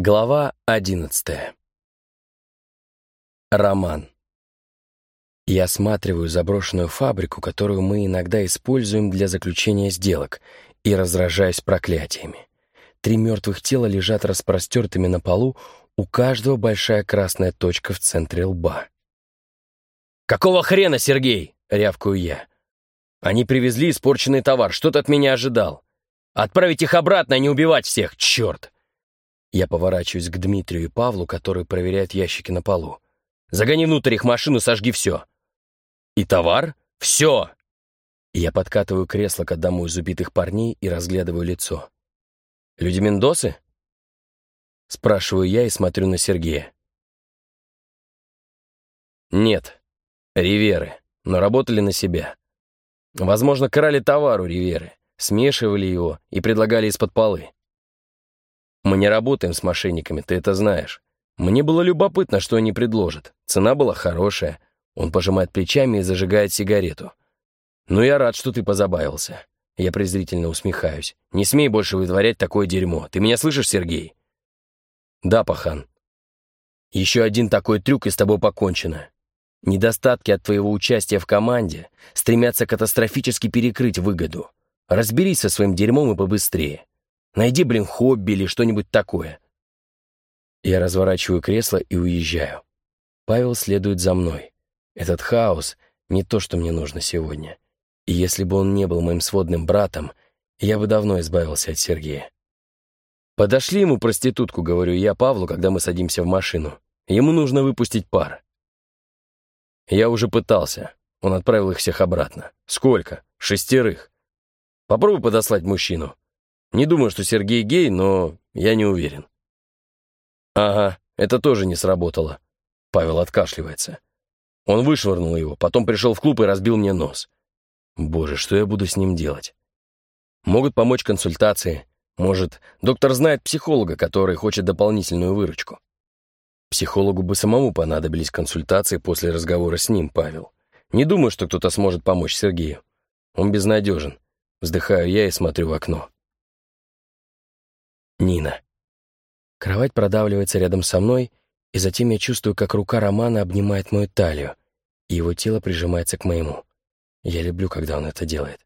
Глава одиннадцатая. Роман. Я осматриваю заброшенную фабрику, которую мы иногда используем для заключения сделок, и разражаюсь проклятиями. Три мертвых тела лежат распростертыми на полу, у каждого большая красная точка в центре лба. «Какого хрена, Сергей?» — рявкаю я. «Они привезли испорченный товар, что ты от меня ожидал? Отправить их обратно, а не убивать всех, черт!» Я поворачиваюсь к Дмитрию и Павлу, которые проверяют ящики на полу. «Загони внутрь их машину, сожги все». «И товар? Все!» Я подкатываю кресло к одному из убитых парней и разглядываю лицо. «Люди Мендосы?» Спрашиваю я и смотрю на Сергея. «Нет, Риверы, но работали на себя. Возможно, крали товар у Риверы, смешивали его и предлагали из-под полы. Мы не работаем с мошенниками, ты это знаешь. Мне было любопытно, что они предложат. Цена была хорошая. Он пожимает плечами и зажигает сигарету. Ну, я рад, что ты позабавился. Я презрительно усмехаюсь. Не смей больше вытворять такое дерьмо. Ты меня слышишь, Сергей? Да, пахан. Еще один такой трюк, и с тобой покончено. Недостатки от твоего участия в команде стремятся катастрофически перекрыть выгоду. Разберись со своим дерьмом и побыстрее. Найди, блин, хобби или что-нибудь такое. Я разворачиваю кресло и уезжаю. Павел следует за мной. Этот хаос — не то, что мне нужно сегодня. И если бы он не был моим сводным братом, я бы давно избавился от Сергея. «Подошли ему проститутку», — говорю я Павлу, когда мы садимся в машину. «Ему нужно выпустить пар». Я уже пытался. Он отправил их всех обратно. Сколько? Шестерых. Попробуй подослать мужчину. Не думаю, что Сергей гей, но я не уверен. Ага, это тоже не сработало. Павел откашливается. Он вышвырнул его, потом пришел в клуб и разбил мне нос. Боже, что я буду с ним делать? Могут помочь консультации. Может, доктор знает психолога, который хочет дополнительную выручку. Психологу бы самому понадобились консультации после разговора с ним, Павел. Не думаю, что кто-то сможет помочь Сергею. Он безнадежен. Вздыхаю я и смотрю в окно. Нина. Кровать продавливается рядом со мной, и затем я чувствую, как рука Романа обнимает мою талию, и его тело прижимается к моему. Я люблю, когда он это делает.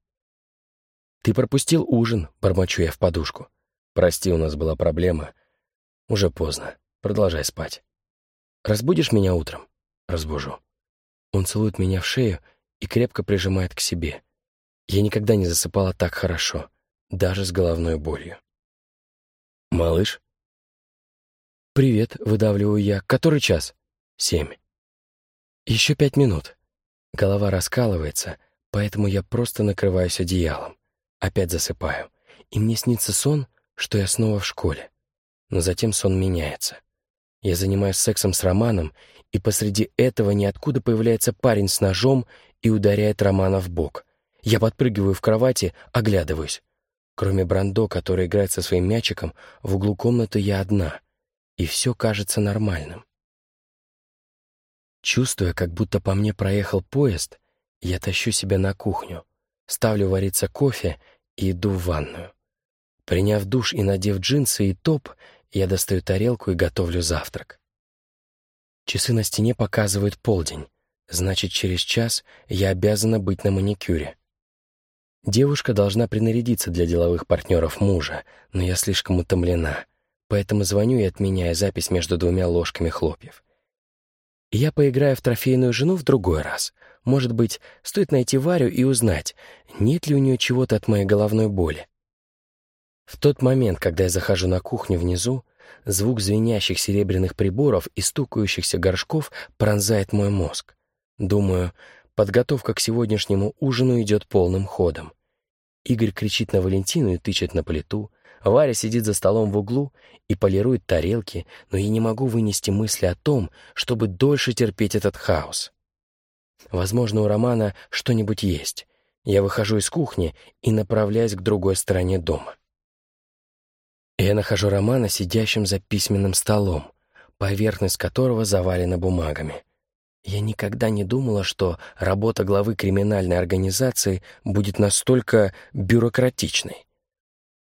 «Ты пропустил ужин», — бормочу я в подушку. «Прости, у нас была проблема. Уже поздно. Продолжай спать». «Разбудишь меня утром?» «Разбужу». Он целует меня в шею и крепко прижимает к себе. Я никогда не засыпала так хорошо, даже с головной болью. «Малыш?» «Привет», — выдавливаю я. «Который час?» «Семь». «Еще пять минут». Голова раскалывается, поэтому я просто накрываюсь одеялом. Опять засыпаю. И мне снится сон, что я снова в школе. Но затем сон меняется. Я занимаюсь сексом с Романом, и посреди этого ниоткуда появляется парень с ножом и ударяет Романа в бок. Я подпрыгиваю в кровати, оглядываюсь. Кроме Брандо, который играет со своим мячиком, в углу комнаты я одна, и все кажется нормальным. Чувствуя, как будто по мне проехал поезд, я тащу себя на кухню, ставлю вариться кофе и иду в ванную. Приняв душ и надев джинсы и топ, я достаю тарелку и готовлю завтрак. Часы на стене показывают полдень, значит, через час я обязана быть на маникюре. Девушка должна принарядиться для деловых партнеров мужа, но я слишком утомлена, поэтому звоню и отменяю запись между двумя ложками хлопьев. Я поиграю в трофейную жену в другой раз. Может быть, стоит найти Варю и узнать, нет ли у нее чего-то от моей головной боли. В тот момент, когда я захожу на кухню внизу, звук звенящих серебряных приборов и стукающихся горшков пронзает мой мозг. Думаю, Подготовка к сегодняшнему ужину идет полным ходом. Игорь кричит на Валентину и тычет на плиту. Варя сидит за столом в углу и полирует тарелки, но я не могу вынести мысли о том, чтобы дольше терпеть этот хаос. Возможно, у Романа что-нибудь есть. Я выхожу из кухни и направляюсь к другой стороне дома. Я нахожу Романа сидящим за письменным столом, поверхность которого завалена бумагами. Я никогда не думала, что работа главы криминальной организации будет настолько бюрократичной.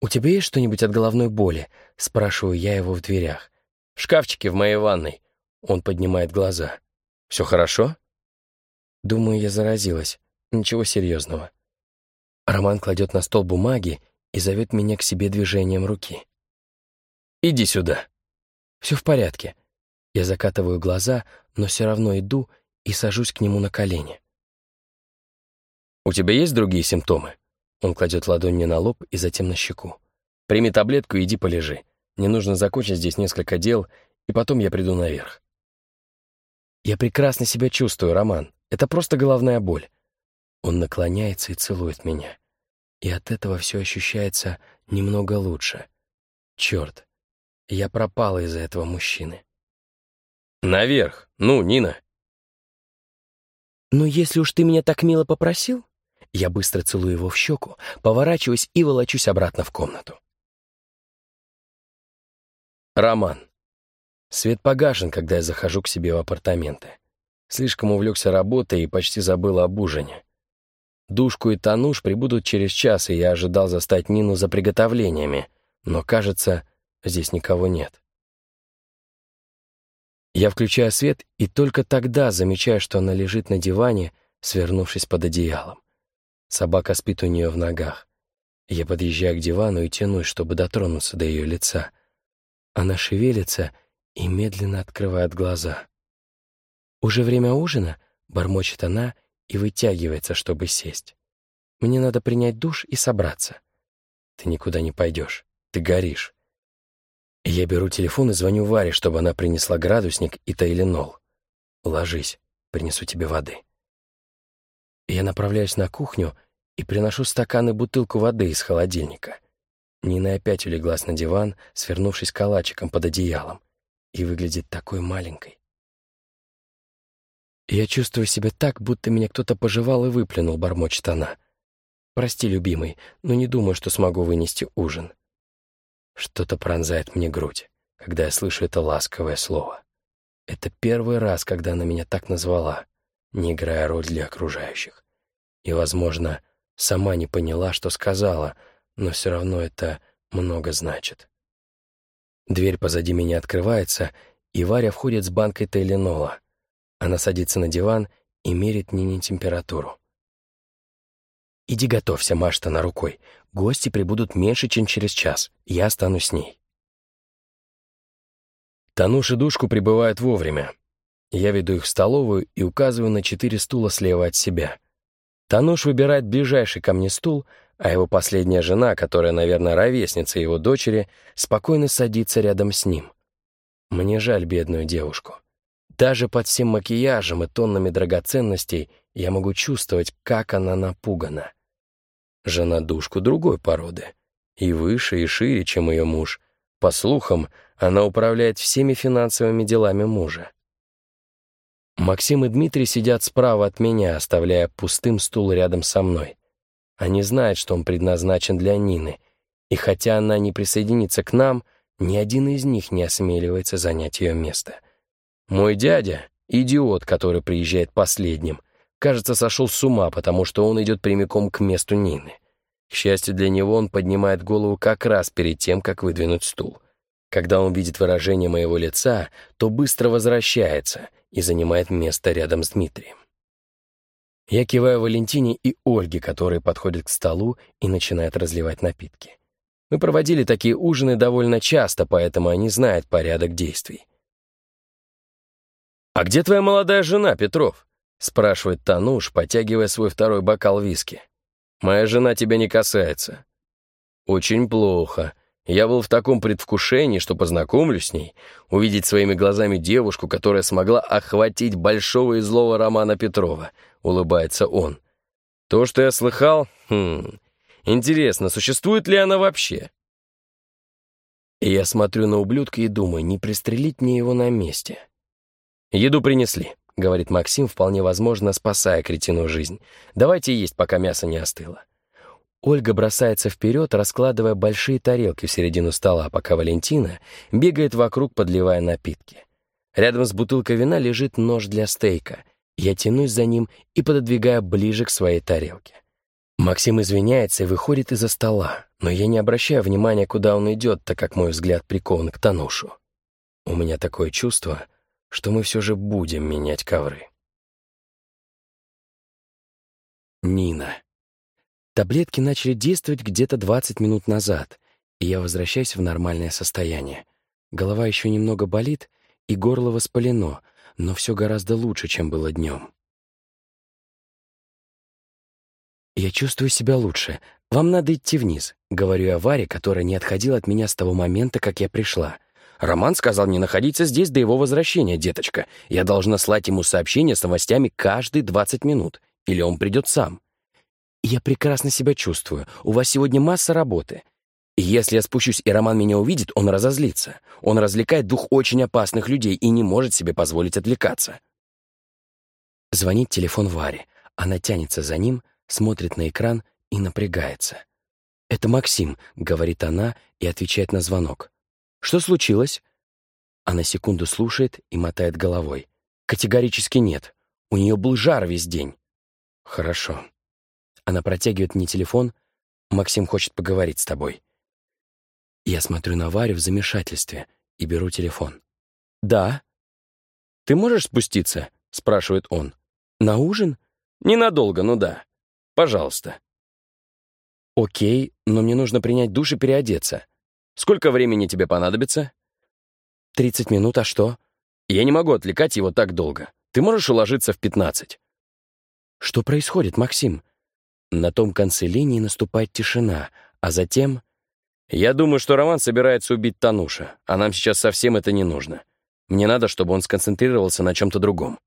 «У тебя есть что-нибудь от головной боли?» — спрашиваю я его в дверях. В шкафчике в моей ванной. Он поднимает глаза. Все хорошо? Думаю, я заразилась. Ничего серьезного. Роман кладет на стол бумаги и зовет меня к себе движением руки. «Иди сюда». «Все в порядке». Я закатываю глаза, но все равно иду и сажусь к нему на колени. «У тебя есть другие симптомы?» Он кладет ладонь мне на лоб и затем на щеку. «Прими таблетку и иди полежи. Мне нужно закончить здесь несколько дел, и потом я приду наверх». «Я прекрасно себя чувствую, Роман. Это просто головная боль». Он наклоняется и целует меня. И от этого все ощущается немного лучше. Черт, я пропала из-за этого мужчины. «Наверх! Ну, Нина!» «Ну, если уж ты меня так мило попросил...» Я быстро целую его в щеку, поворачиваюсь и волочусь обратно в комнату. Роман. Свет погашен, когда я захожу к себе в апартаменты. Слишком увлекся работой и почти забыл об ужине. Душку и Тануш прибудут через час, и я ожидал застать Нину за приготовлениями, но, кажется, здесь никого нет. Я включаю свет и только тогда замечаю, что она лежит на диване, свернувшись под одеялом. Собака спит у нее в ногах. Я подъезжаю к дивану и тянусь, чтобы дотронуться до ее лица. Она шевелится и медленно открывает глаза. «Уже время ужина?» — бормочет она и вытягивается, чтобы сесть. «Мне надо принять душ и собраться». «Ты никуда не пойдешь. Ты горишь». Я беру телефон и звоню Варе, чтобы она принесла градусник и тайленол. «Ложись, принесу тебе воды». Я направляюсь на кухню и приношу стакан и бутылку воды из холодильника. Нина опять улеглась на диван, свернувшись калачиком под одеялом, и выглядит такой маленькой. Я чувствую себя так, будто меня кто-то пожевал и выплюнул, бормочет она. Прости, любимый, но не думаю, что смогу вынести ужин. Что-то пронзает мне грудь, когда я слышу это ласковое слово. Это первый раз, когда она меня так назвала, не играя роль для окружающих. И, возможно, сама не поняла, что сказала, но все равно это много значит. Дверь позади меня открывается, и Варя входит с банкой Тейленола. Она садится на диван и мерит Нине температуру. «Иди готовься, Машта, на рукой. Гости прибудут меньше, чем через час. Я останусь с ней». Тануш и Душку прибывают вовремя. Я веду их в столовую и указываю на четыре стула слева от себя. Тануш выбирает ближайший ко мне стул, а его последняя жена, которая, наверное, ровесница его дочери, спокойно садится рядом с ним. Мне жаль бедную девушку. Даже под всем макияжем и тоннами драгоценностей я могу чувствовать, как она напугана. Жена душку другой породы. И выше, и шире, чем ее муж. По слухам, она управляет всеми финансовыми делами мужа. Максим и Дмитрий сидят справа от меня, оставляя пустым стул рядом со мной. Они знают, что он предназначен для Нины, и хотя она не присоединится к нам, ни один из них не осмеливается занять ее место — мой дядя, идиот, который приезжает последним, кажется, сошел с ума, потому что он идет прямиком к месту Нины. К счастью для него, он поднимает голову как раз перед тем, как выдвинуть стул. Когда он видит выражение моего лица, то быстро возвращается и занимает место рядом с Дмитрием. Я киваю Валентине и Ольге, которые подходят к столу и начинают разливать напитки. Мы проводили такие ужины довольно часто, поэтому они знают порядок действий. «А где твоя молодая жена, Петров?» — спрашивает Тануш, потягивая свой второй бокал виски. «Моя жена тебя не касается». «Очень плохо. Я был в таком предвкушении, что познакомлюсь с ней, увидеть своими глазами девушку, которая смогла охватить большого и злого Романа Петрова», — улыбается он. «То, что я слыхал? Хм... Интересно, существует ли она вообще?» И я смотрю на ублюдка и думаю, не пристрелить мне его на месте. «Еду принесли», — говорит Максим, вполне возможно, спасая кретину жизнь. «Давайте есть, пока мясо не остыло». Ольга бросается вперед, раскладывая большие тарелки в середину стола, пока Валентина бегает вокруг, подливая напитки. Рядом с бутылкой вина лежит нож для стейка. Я тянусь за ним и пододвигаю ближе к своей тарелке. Максим извиняется и выходит из-за стола, но я не обращаю внимания, куда он идет, так как мой взгляд прикован к Танушу. У меня такое чувство, что мы все же будем менять ковры. Нина. Таблетки начали действовать где-то 20 минут назад, и я возвращаюсь в нормальное состояние. Голова еще немного болит, и горло воспалено, но все гораздо лучше, чем было днем. «Я чувствую себя лучше. Вам надо идти вниз», — говорю я Варе, которая не отходила от меня с того момента, как я пришла. «Роман сказал мне находиться здесь до его возвращения, деточка. Я должна слать ему сообщения с новостями каждые 20 минут, или он придет сам». «Я прекрасно себя чувствую. У вас сегодня масса работы. Если я спущусь, и Роман меня увидит, он разозлится. Он развлекает дух очень опасных людей и не может себе позволить отвлекаться». Звонит телефон Варе. Она тянется за ним, смотрит на экран и напрягается. «Это Максим», — говорит она и отвечает на звонок. «Что случилось?» Она секунду слушает и мотает головой. «Категорически нет. У нее был жар весь день». «Хорошо». Она протягивает мне телефон. «Максим хочет поговорить с тобой». Я смотрю на Варю в замешательстве и беру телефон. «Да». «Ты можешь спуститься?» — спрашивает он. «На ужин?» «Ненадолго, ну да». Пожалуйста». «Окей, но мне нужно принять душ и переодеться. Сколько времени тебе понадобится?» «Тридцать минут, а что?» «Я не могу отвлекать его так долго. Ты можешь уложиться в пятнадцать?» «Что происходит, Максим?» На том конце линии наступает тишина, а затем... «Я думаю, что Роман собирается убить Тануша, а нам сейчас совсем это не нужно. Мне надо, чтобы он сконцентрировался на чем-то другом».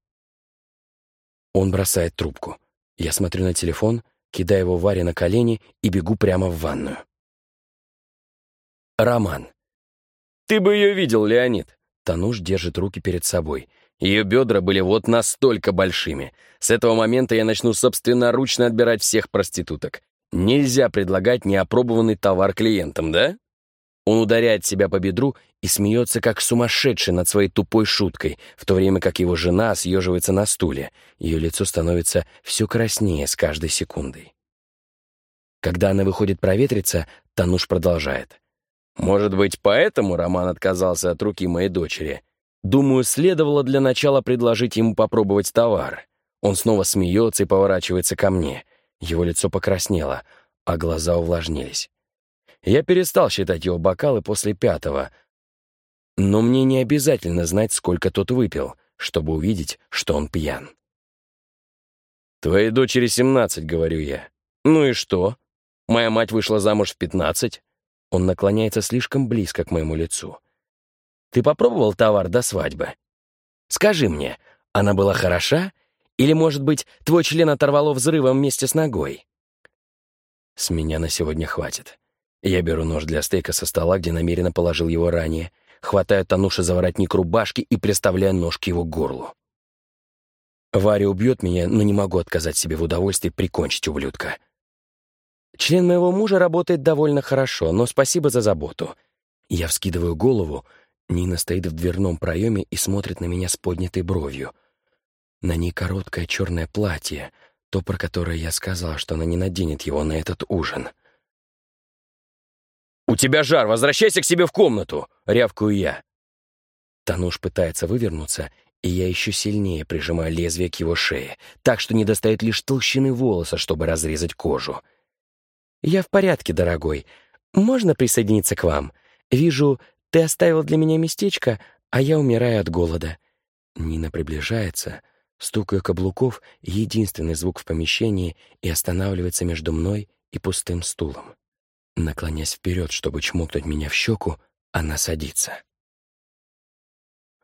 Он бросает трубку. Я смотрю на телефон, кидаю его Варе на колени и бегу прямо в ванную. Роман. «Ты бы ее видел, Леонид!» Тануш держит руки перед собой. Ее бедра были вот настолько большими. С этого момента я начну собственноручно отбирать всех проституток. Нельзя предлагать неопробованный товар клиентам, да? Он ударяет себя по бедру и смеется, как сумасшедший над своей тупой шуткой, в то время как его жена съеживается на стуле. Ее лицо становится все краснее с каждой секундой. Когда она выходит проветриться, Тануш продолжает. «Может быть, поэтому Роман отказался от руки моей дочери? Думаю, следовало для начала предложить ему попробовать товар. Он снова смеется и поворачивается ко мне. Его лицо покраснело, а глаза увлажнились. Я перестал считать его бокалы после пятого, но мне не обязательно знать, сколько тот выпил, чтобы увидеть, что он пьян. «Твоей дочери семнадцать», — говорю я. «Ну и что? Моя мать вышла замуж в пятнадцать». Он наклоняется слишком близко к моему лицу. «Ты попробовал товар до свадьбы? Скажи мне, она была хороша? Или, может быть, твой член оторвало взрывом вместе с ногой?» «С меня на сегодня хватит. Я беру нож для стейка со стола, где намеренно положил его ранее, хватаю Тануша за воротник рубашки и приставляю нож к его горлу. Варя убьет меня, но не могу отказать себе в удовольствии прикончить ублюдка. Член моего мужа работает довольно хорошо, но спасибо за заботу. Я вскидываю голову, Нина стоит в дверном проеме и смотрит на меня с поднятой бровью. На ней короткое черное платье, то, про которое я сказала, что она не наденет его на этот ужин — «У тебя жар, возвращайся к себе в комнату!» — рявкаю я. Тануш пытается вывернуться, и я еще сильнее прижимаю лезвие к его шее, так что не достает лишь толщины волоса, чтобы разрезать кожу. «Я в порядке, дорогой. Можно присоединиться к вам? Вижу, ты оставил для меня местечко, а я умираю от голода». Нина приближается, стукаю каблуков — единственный звук в помещении и останавливается между мной и пустым стулом. Наклонясь вперед, чтобы чмокнуть меня в щеку, она садится.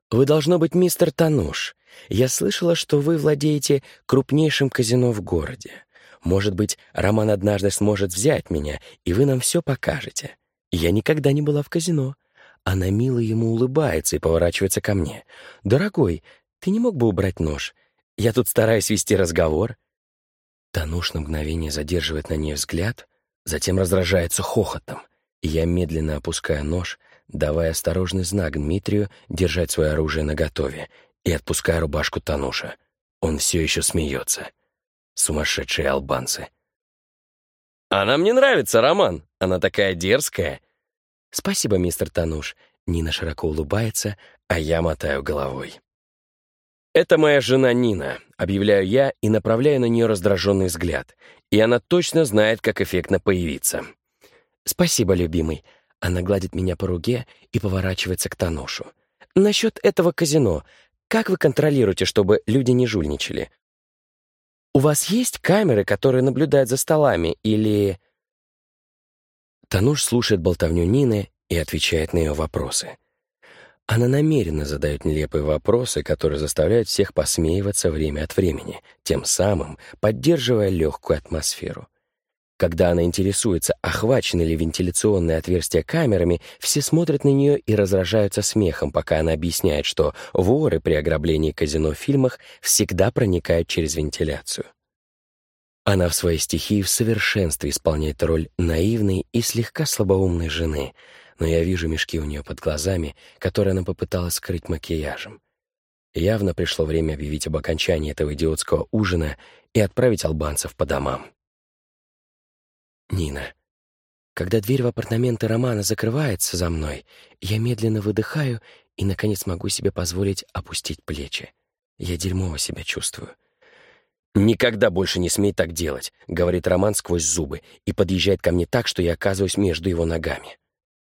«Вы должно быть мистер Тануш. Я слышала, что вы владеете крупнейшим казино в городе. Может быть, Роман однажды сможет взять меня, и вы нам все покажете. Я никогда не была в казино». Она мило ему улыбается и поворачивается ко мне. «Дорогой, ты не мог бы убрать нож? Я тут стараюсь вести разговор». Тануш на мгновение задерживает на ней взгляд, затем раздражается хохотом, я медленно опускаю нож, давая осторожный знак Дмитрию держать свое оружие наготове, и отпускаю рубашку Тануша. Он все еще смеется. Сумасшедшие албанцы. «Она мне нравится, Роман. Она такая дерзкая». «Спасибо, мистер Тануш. Нина широко улыбается, а я мотаю головой. «Это моя жена Нина», — объявляю я и направляю на нее раздраженный взгляд. И она точно знает, как эффектно появиться. «Спасибо, любимый». Она гладит меня по руке и поворачивается к Таношу. «Насчет этого казино. Как вы контролируете, чтобы люди не жульничали? У вас есть камеры, которые наблюдают за столами, или...» Тануш слушает болтовню Нины и отвечает на ее вопросы. Она намеренно задает нелепые вопросы, которые заставляют всех посмеиваться время от времени, тем самым поддерживая легкую атмосферу. Когда она интересуется, охвачены ли вентиляционные отверстия камерами, все смотрят на нее и разражаются смехом, пока она объясняет, что воры при ограблении казино в фильмах всегда проникают через вентиляцию. Она в своей стихии в совершенстве исполняет роль наивной и слегка слабоумной жены — но я вижу мешки у нее под глазами, которые она попыталась скрыть макияжем. Явно пришло время объявить об окончании этого идиотского ужина и отправить албанцев по домам. Нина. Когда дверь в апартаменты Романа закрывается за мной, я медленно выдыхаю и, наконец, могу себе позволить опустить плечи. Я дерьмово себя чувствую. «Никогда больше не смей так делать», — говорит Роман сквозь зубы и подъезжает ко мне так, что я оказываюсь между его ногами.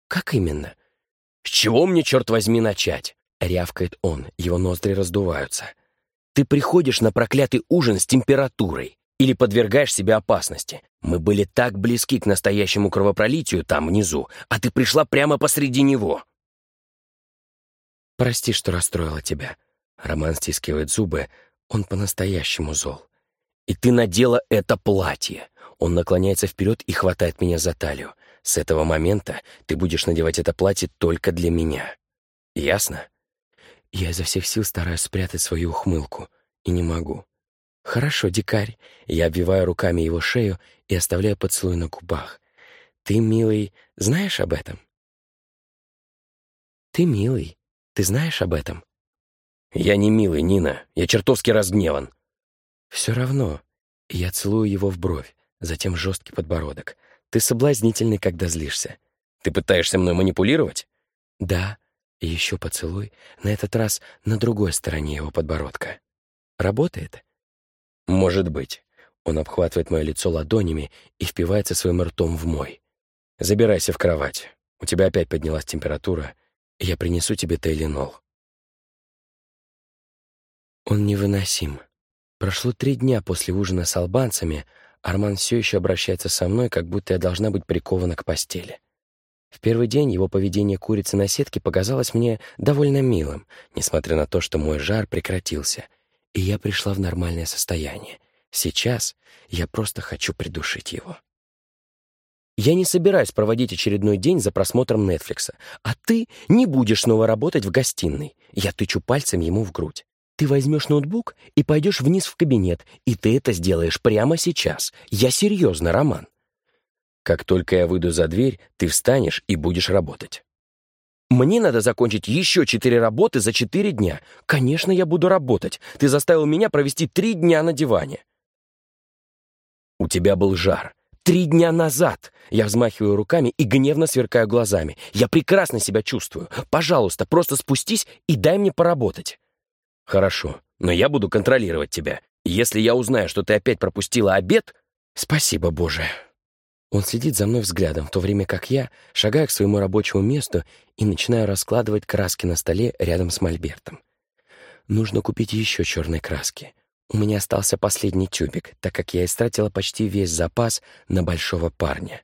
«Как именно?» «С чего мне, черт возьми, начать?» — рявкает он, его ноздри раздуваются. «Ты приходишь на проклятый ужин с температурой или подвергаешь себя опасности. Мы были так близки к настоящему кровопролитию там внизу, а ты пришла прямо посреди него». «Прости, что расстроила тебя». Роман стискивает зубы, он по-настоящему зол. «И ты надела это платье!» Он наклоняется вперед и хватает меня за талию. С этого момента ты будешь надевать это платье только для меня. Ясно? Я изо всех сил стараюсь спрятать свою ухмылку. И не могу. Хорошо, дикарь. Я обвиваю руками его шею и оставляю поцелуй на губах. Ты, милый, знаешь об этом? Ты милый. Ты знаешь об этом? Я не милый, Нина. Я чертовски разгневан. Все равно. Я целую его в бровь, затем жесткий подбородок. Ты соблазнительный, когда злишься. Ты пытаешься мной манипулировать? Да. И еще поцелуй, на этот раз на другой стороне его подбородка. Работает? Может быть. Он обхватывает мое лицо ладонями и впивается своим ртом в мой. Забирайся в кровать. У тебя опять поднялась температура, я принесу тебе Тейлинол. Он невыносим. Прошло три дня после ужина с албанцами, Арман все еще обращается со мной, как будто я должна быть прикована к постели. В первый день его поведение курицы на сетке показалось мне довольно милым, несмотря на то, что мой жар прекратился, и я пришла в нормальное состояние. Сейчас я просто хочу придушить его. Я не собираюсь проводить очередной день за просмотром Нетфликса, а ты не будешь снова работать в гостиной. Я тычу пальцем ему в грудь. Ты возьмешь ноутбук и пойдешь вниз в кабинет, и ты это сделаешь прямо сейчас. Я серьезно, Роман. Как только я выйду за дверь, ты встанешь и будешь работать. Мне надо закончить еще четыре работы за четыре дня. Конечно, я буду работать. Ты заставил меня провести три дня на диване. У тебя был жар. Три дня назад. Я взмахиваю руками и гневно сверкаю глазами. Я прекрасно себя чувствую. Пожалуйста, просто спустись и дай мне поработать. «Хорошо, но я буду контролировать тебя. Если я узнаю, что ты опять пропустила обед...» «Спасибо, Боже!» Он следит за мной взглядом, в то время как я шагаю к своему рабочему месту и начинаю раскладывать краски на столе рядом с мольбертом. Нужно купить еще черной краски. У меня остался последний тюбик, так как я истратила почти весь запас на большого парня.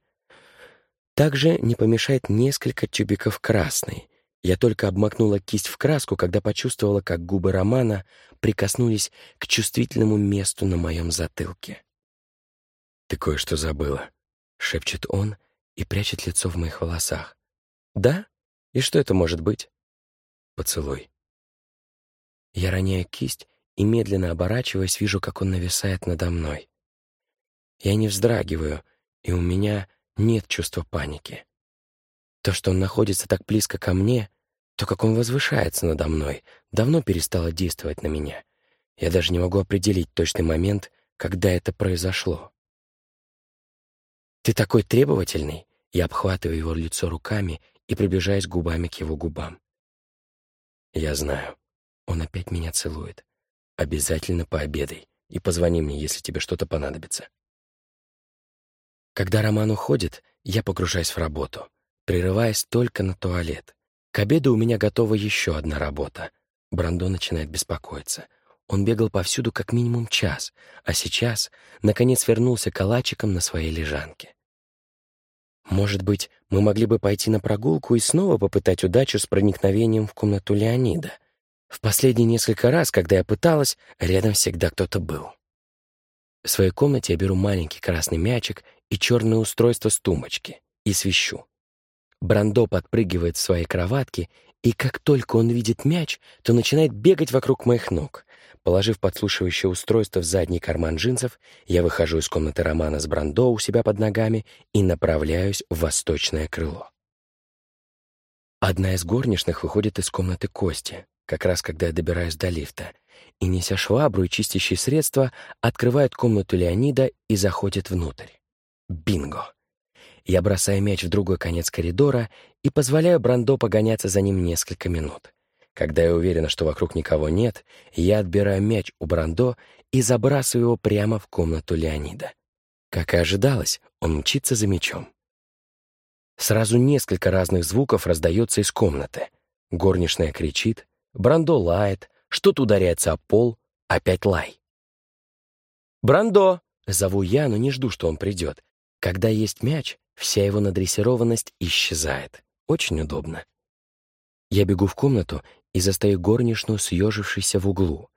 Также не помешает несколько тюбиков красной. Я только обмакнула кисть в краску, когда почувствовала, как губы Романа прикоснулись к чувствительному месту на моем затылке. «Ты кое-что забыла», — шепчет он и прячет лицо в моих волосах. «Да? И что это может быть?» «Поцелуй». Я роняю кисть и, медленно оборачиваясь, вижу, как он нависает надо мной. Я не вздрагиваю, и у меня нет чувства паники. То, что он находится так близко ко мне, то, как он возвышается надо мной, давно перестало действовать на меня. Я даже не могу определить точный момент, когда это произошло. «Ты такой требовательный!» Я обхватываю его лицо руками и приближаюсь губами к его губам. Я знаю. Он опять меня целует. Обязательно пообедай и позвони мне, если тебе что-то понадобится. Когда Роман уходит, я погружаюсь в работу, прерываясь только на туалет. К обеду у меня готова еще одна работа. Брандо начинает беспокоиться. Он бегал повсюду как минимум час, а сейчас, наконец, вернулся калачиком на своей лежанке. Может быть, мы могли бы пойти на прогулку и снова попытать удачу с проникновением в комнату Леонида. В последние несколько раз, когда я пыталась, рядом всегда кто-то был. В своей комнате я беру маленький красный мячик и черное устройство с тумбочки и свищу. Брандо подпрыгивает в своей кроватке, и как только он видит мяч, то начинает бегать вокруг моих ног. Положив подслушивающее устройство в задний карман джинсов, я выхожу из комнаты Романа с Брандо у себя под ногами и направляюсь в восточное крыло. Одна из горничных выходит из комнаты Кости, как раз когда я добираюсь до лифта, и, неся швабру и чистящие средства, открывает комнату Леонида и заходит внутрь. Бинго! Я бросаю мяч в другой конец коридора и позволяю Брандо погоняться за ним несколько минут. Когда я уверена, что вокруг никого нет, я отбираю мяч у Брандо и забрасываю его прямо в комнату Леонида. Как и ожидалось, он мчится за мячом. Сразу несколько разных звуков раздается из комнаты. Горничная кричит, Брандо лает, что-то ударяется о пол, опять лай. «Брандо!» — зову я, но не жду, что он придет. Когда есть мяч, вся его надрессированность исчезает. Очень удобно. Я бегу в комнату и застаю горничную, съежившейся в углу.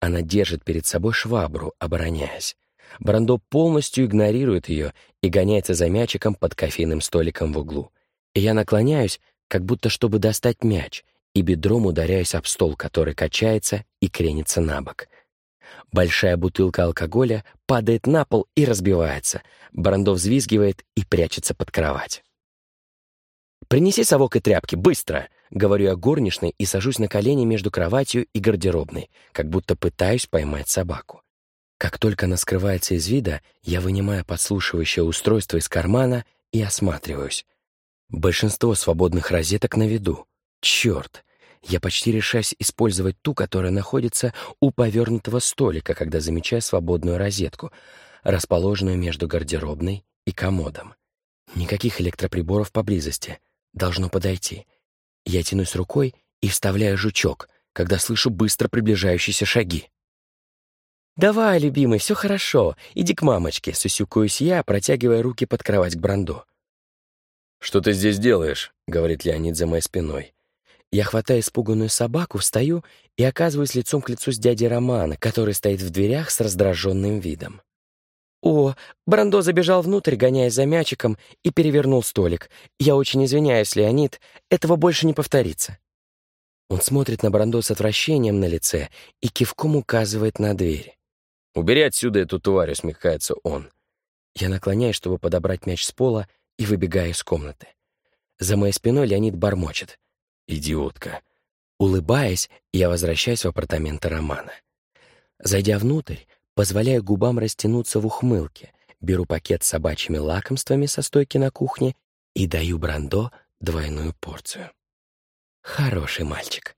Она держит перед собой швабру, обороняясь. Брандо полностью игнорирует ее и гоняется за мячиком под кофейным столиком в углу. Я наклоняюсь, как будто чтобы достать мяч, и бедром ударяюсь об стол, который качается и кренится на бок. Большая бутылка алкоголя падает на пол и разбивается. Брандо взвизгивает и прячется под кровать. «Принеси совок и тряпки, быстро!» — говорю я горничной и сажусь на колени между кроватью и гардеробной, как будто пытаюсь поймать собаку. Как только она скрывается из вида, я вынимаю подслушивающее устройство из кармана и осматриваюсь. Большинство свободных розеток на виду. Черт! Я почти решаюсь использовать ту, которая находится у повернутого столика, когда замечаю свободную розетку, расположенную между гардеробной и комодом. Никаких электроприборов поблизости. Должно подойти. Я тянусь рукой и вставляю жучок, когда слышу быстро приближающиеся шаги. «Давай, любимый, все хорошо. Иди к мамочке», — сусюкаюсь я, протягивая руки под кровать к Брандо. «Что ты здесь делаешь?» — говорит Леонид за моей спиной. Я хватаю испуганную собаку, встаю и оказываюсь лицом к лицу с дядей Романа, который стоит в дверях с раздраженным видом. «О, Брандо забежал внутрь, гоняясь за мячиком, и перевернул столик. Я очень извиняюсь, Леонид, этого больше не повторится». Он смотрит на Брандо с отвращением на лице и кивком указывает на дверь. «Убери отсюда эту тварь», — усмехается он. Я наклоняюсь, чтобы подобрать мяч с пола, и выбегаю из комнаты. За моей спиной Леонид бормочет. Идиотка. Улыбаясь, я возвращаюсь в апартаменты Романа. Зайдя внутрь, позволяю губам растянуться в ухмылке, беру пакет с собачьими лакомствами со стойки на кухне и даю Брандо двойную порцию. Хороший мальчик.